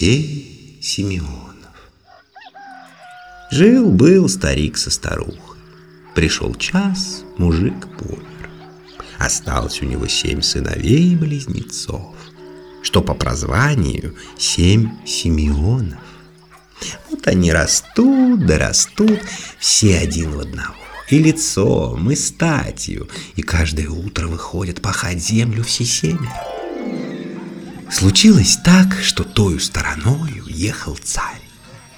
Семь Симеонов. Жил-был старик со старухой. Пришел час, мужик помер. Осталось у него семь сыновей и близнецов, что по прозванию семь Симеонов. Вот они растут да растут, все один в одного. И лицом, и статью, и каждое утро выходят пахать землю все семеро. Случилось так, что тою стороною ехал царь.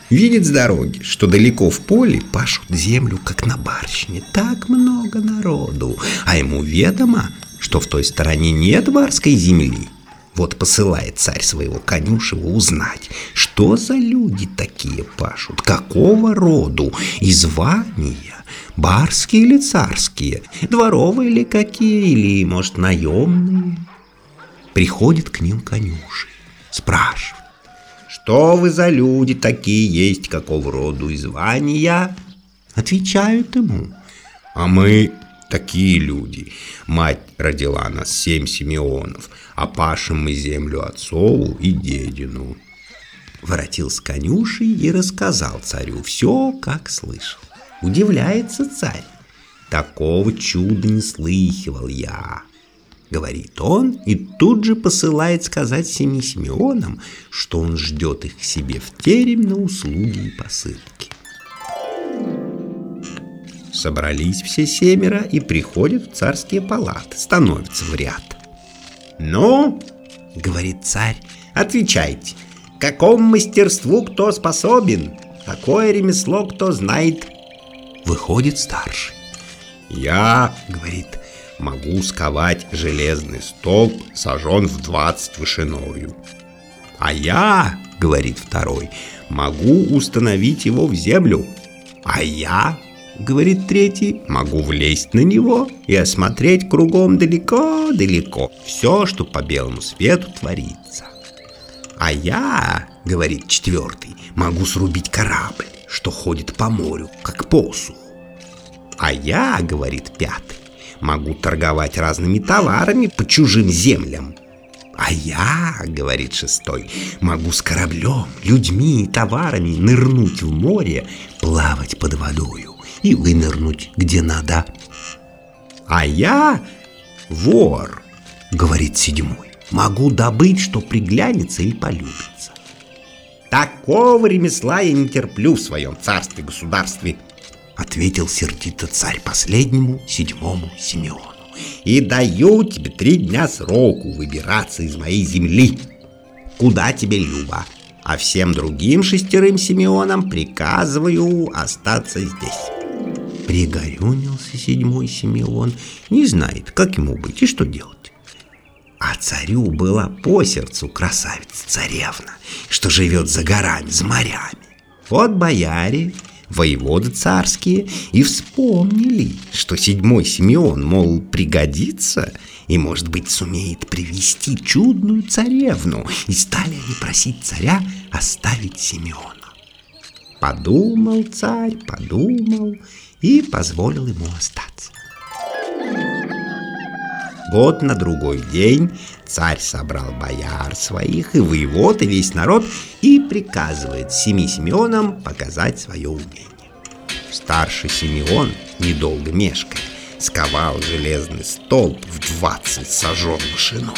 Видит с дороги, что далеко в поле пашут землю, как на барщине. Так много народу. А ему ведомо, что в той стороне нет барской земли. Вот посылает царь своего конюшева узнать, что за люди такие пашут, какого роду и звания, барские или царские, дворовые ли какие, или, может, наемные приходит к ним конюши, спрашивает, что вы за люди такие есть, какого роду и звания? Отвечают ему, а мы такие люди. Мать родила нас семь Симеонов, а пашем мы землю отцову и дедину. Воротился конюшей и рассказал царю все, как слышал. Удивляется царь. Такого чуда не слыхивал я говорит он, и тут же посылает сказать семи Симеонам, что он ждет их к себе в терем на услуги и посылки. Собрались все семеро и приходят в царские палаты, становятся в ряд. «Ну, — говорит царь, — отвечайте, какому мастерству кто способен, какое ремесло кто знает?» Выходит старший. «Я, — говорит, — могу сковать железный столб, сожжен в двадцать вышиною. А я, говорит второй, могу установить его в землю. А я, говорит третий, могу влезть на него и осмотреть кругом далеко-далеко все, что по белому свету творится. А я, говорит четвертый, могу срубить корабль, что ходит по морю, как посух. А я, говорит пятый, могу торговать разными товарами по чужим землям. А я, говорит шестой, могу с кораблем, людьми и товарами нырнуть в море, плавать под водою и вынырнуть где надо. А я вор, говорит седьмой, могу добыть, что приглянется и полюбится. Такого ремесла я не терплю в своем царстве-государстве, Ответил сердито царь последнему, седьмому Симеону. И даю тебе три дня сроку выбираться из моей земли. Куда тебе любо. А всем другим шестерым Симеонам приказываю остаться здесь. Пригорюнился седьмой Симеон, не знает, как ему быть и что делать. А царю была по сердцу красавица царевна, что живет за горами, за морями. Вот бояре воеводы царские и вспомнили, что седьмой Симеон, мол, пригодится и, может быть, сумеет привести чудную царевну, и стали они просить царя оставить Симеона. Подумал царь, подумал и позволил ему остаться. Вот на другой день царь собрал бояр своих и воевод и весь народ и приказывает семи Симеонам показать свое умение. Старший Симеон, недолго мешкая, сковал железный столб в двадцать сажен машиною.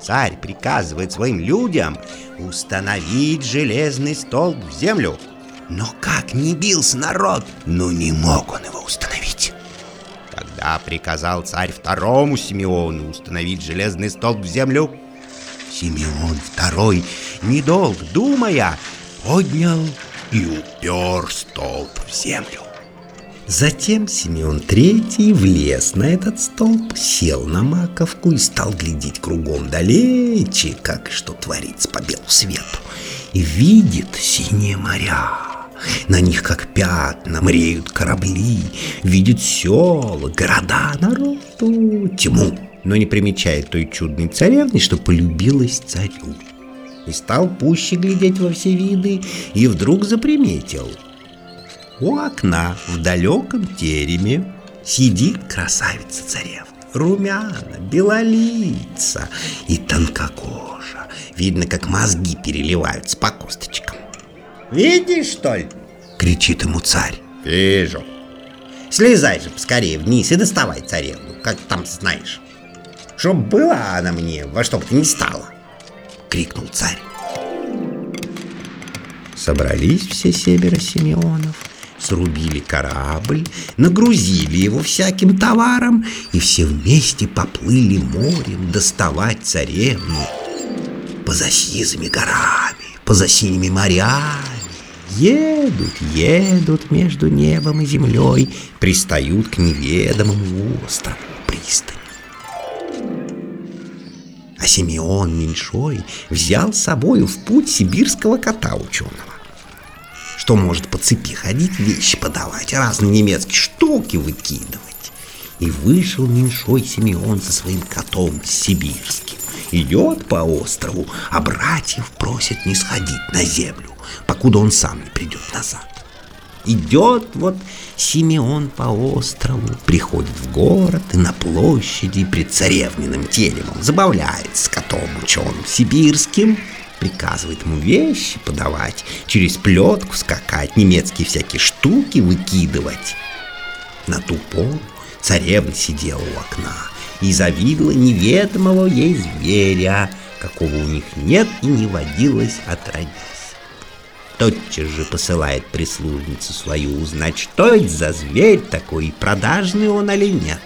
Царь приказывает своим людям установить железный столб в землю. Но как не бился народ, но не мог он его. Тогда приказал царь второму Симеону установить железный столб в землю. Симеон второй, недолго думая, поднял и упер столб в землю. Затем Симеон Третий влез на этот столб, сел на маковку и стал глядеть кругом далече, как что творится по белу свету. И видит синие моря, на них, как пятна, мреют корабли, видит села, города, народу, тьму. Но не примечает той чудной царевны, что полюбилась царю. И стал пуще глядеть во все виды, и вдруг заприметил. У окна в далеком тереме сидит красавица царевна румяна, белолица и тонкокожа, Видно, как мозги переливаются по косточкам. «Видишь, что ли?» — кричит ему царь. «Вижу». «Слезай же поскорее вниз и доставай царевну, как там знаешь. Чтоб была она мне во что бы то ни стало!» — крикнул царь. Собрались все семеро Симеонов, срубили корабль, нагрузили его всяким товаром, и все вместе поплыли морем доставать царевну поза сизыми горами, поза синими морями. Едут, едут между небом и землей, пристают к неведомому острову пристани. А Симеон Меньшой взял с собою в путь сибирского кота ученого что может по цепи ходить, вещи подавать, разные немецкие штуки выкидывать. И вышел меньшой Симеон со своим котом сибирским. Идет по острову, а братьев просит не сходить на землю, покуда он сам не придет назад. Идет вот Симеон по острову, приходит в город и на площади пред царевниным теремом забавляется котом ученым сибирским – приказывает ему вещи подавать, через плетку скакать, немецкие всякие штуки выкидывать. На ту пору царевна сидела у окна и завидела неведомого ей зверя, какого у них нет и не водилось отродясь. Тотчас же посылает прислужницу свою узнать, что это за зверь такой, продажный он или нет.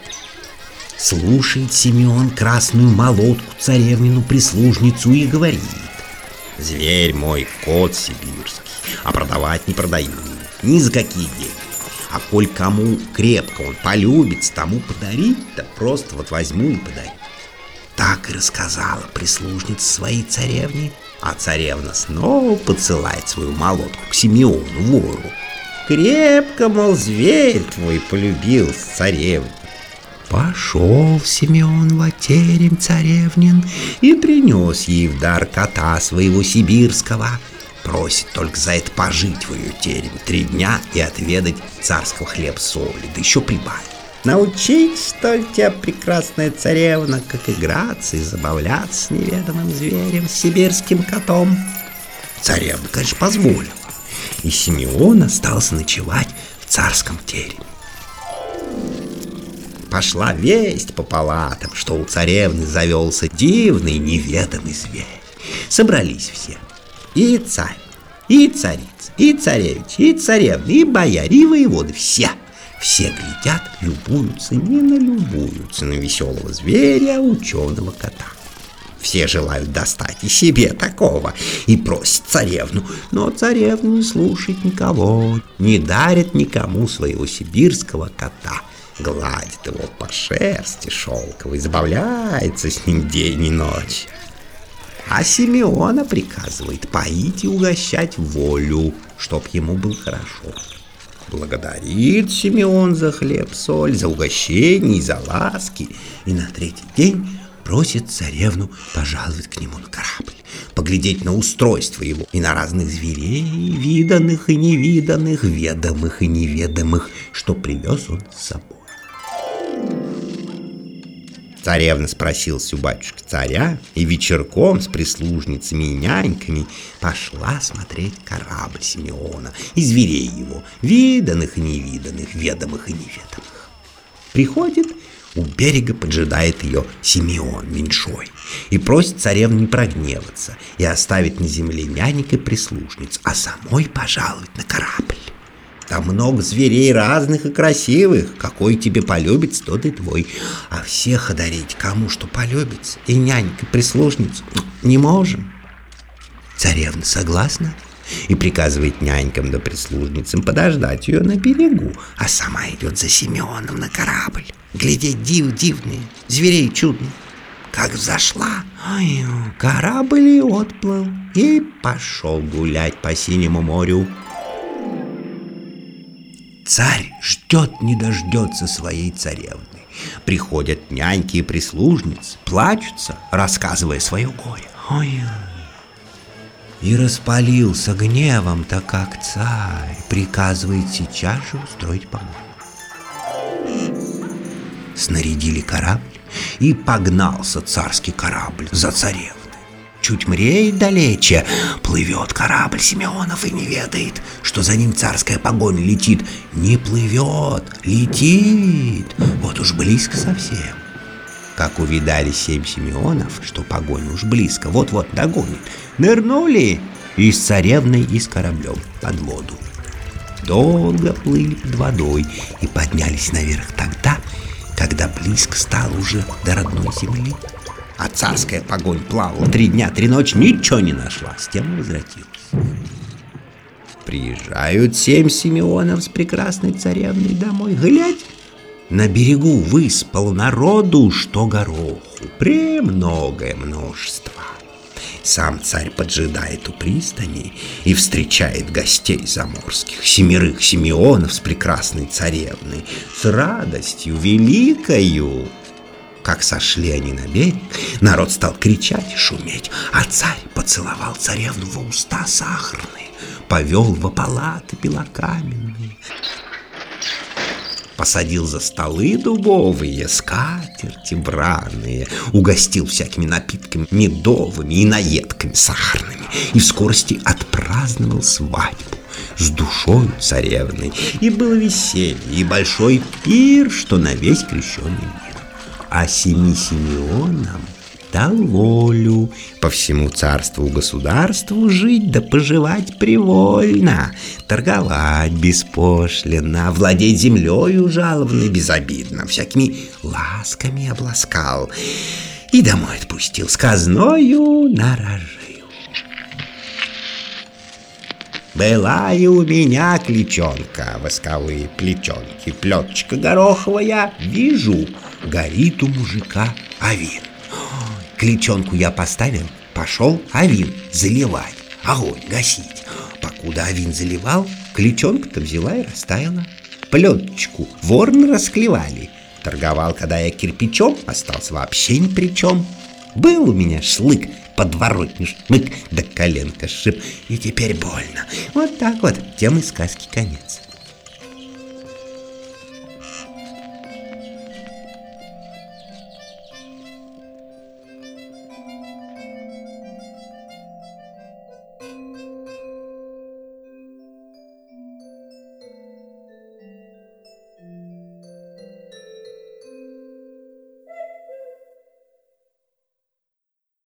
Слушает Симеон красную молотку царевнину прислужницу и говорит — Зверь мой, кот сибирский, а продавать не продаю, ни за какие деньги. А коль кому крепко он полюбится, тому подарить-то просто вот возьму и подарю. Так и рассказала прислужница своей царевне, а царевна снова поцелает свою молотку к Симеону вору. Крепко, мол, зверь твой полюбился, царевна. Пошел Семен в терем царевнин и принес ей в дар кота своего сибирского. Просит только за это пожить в ее тереме три дня и отведать царского хлеб соли, да еще прибавить. Научить, что ли, тебя, прекрасная царевна, как играться и забавляться с неведомым зверем, с сибирским котом? Царевна, конечно, позволила, и Симеон остался ночевать в царском тереме. Пошла весть по палатам, что у царевны завелся дивный неведомый зверь. Собрались все. И царь, и царица, и царевич, и царевны, и бояре, и воеводы. Все. Все глядят, любуются, не налюбуются на веселого зверя, ученого кота. Все желают достать и себе такого и просят царевну, но царевна не слушает никого, не дарит никому своего сибирского кота – гладит его по шерсти шелковой, забавляется с ним день и ночь. А Симеона приказывает поить и угощать волю, чтоб ему было хорошо. Благодарит Симеон за хлеб-соль, за угощение за ласки, и на третий день просит царевну пожаловать к нему на корабль, поглядеть на устройство его и на разных зверей, виданных и невиданных, ведомых и неведомых, что привез он с собой. Царевна спросилась у батюшки царя и вечерком с прислужницами и няньками пошла смотреть корабль Симеона и зверей его, виданных и невиданных, ведомых и неведомых. Приходит, у берега поджидает ее Симеон меньшой и просит царевну не прогневаться и оставить на земле нянек и прислужниц, а самой пожаловать на корабль. Там много зверей разных и красивых. Какой тебе полюбится, тот и твой. А всех одарить кому что полюбится. И нянька, и прислужницу не можем. Царевна согласна и приказывает нянькам да прислужницам подождать ее на берегу, а сама идет за Семеном на корабль. Глядеть див дивные, зверей чудных. Как зашла, ой, корабль и отплыл, и пошел гулять по синему морю. Царь ждет не дождется своей царевны. Приходят няньки и прислужницы, плачутся, рассказывая свое горе. Ой, и распалился гневом-то, как царь, приказывает сейчас же устроить помощь. Снарядили корабль, и погнался царский корабль за царевной. Чуть мреет далече, плывет корабль Симеонов и не ведает, что за ним царская погоня летит. Не плывет, летит, вот уж близко совсем. Как увидали семь Симеонов, что погоня уж близко, вот-вот догонит, нырнули и с царевной, и с кораблем под воду. Долго плыли под водой и поднялись наверх тогда, когда близко стало уже до родной земли. А царская погонь плавала три дня, три ночи, ничего не нашла, с тем и возвратилась. Приезжают семь Симеонов с прекрасной царевной домой. Глядь, на берегу выспал народу, что гороху, премногое множество. Сам царь поджидает у пристани и встречает гостей заморских, семерых Симеонов с прекрасной царевной, с радостью великою. Как сошли они на берег, народ стал кричать и шуметь, а царь поцеловал царевну во уста сахарные, повел во палаты белокаменные, посадил за столы дубовые, скатерти браные, угостил всякими напитками медовыми и наедками сахарными, и в скорости отпраздновал свадьбу с душой царевной. И было веселье, и большой пир, что на весь крещенный мир а семи Симеонам дал волю. По всему царству государству жить да поживать привольно, торговать беспошлино, владеть землею жалованной безобидно, всякими ласками обласкал. И домой отпустил с казною на рожею. Была и у меня кличонка, восковые плечонки, плеточка гороховая, вижу — горит у мужика авин. Кличонку я поставил, пошел авин заливать, огонь гасить. Покуда авин заливал, кличонка-то взяла и растаяла. Плеточку ворны расклевали. Торговал, когда я кирпичом, остался вообще ни при чем. Был у меня шлык, подворотни шмык, да коленка шип, и теперь больно. Вот так вот, тем и сказки конец.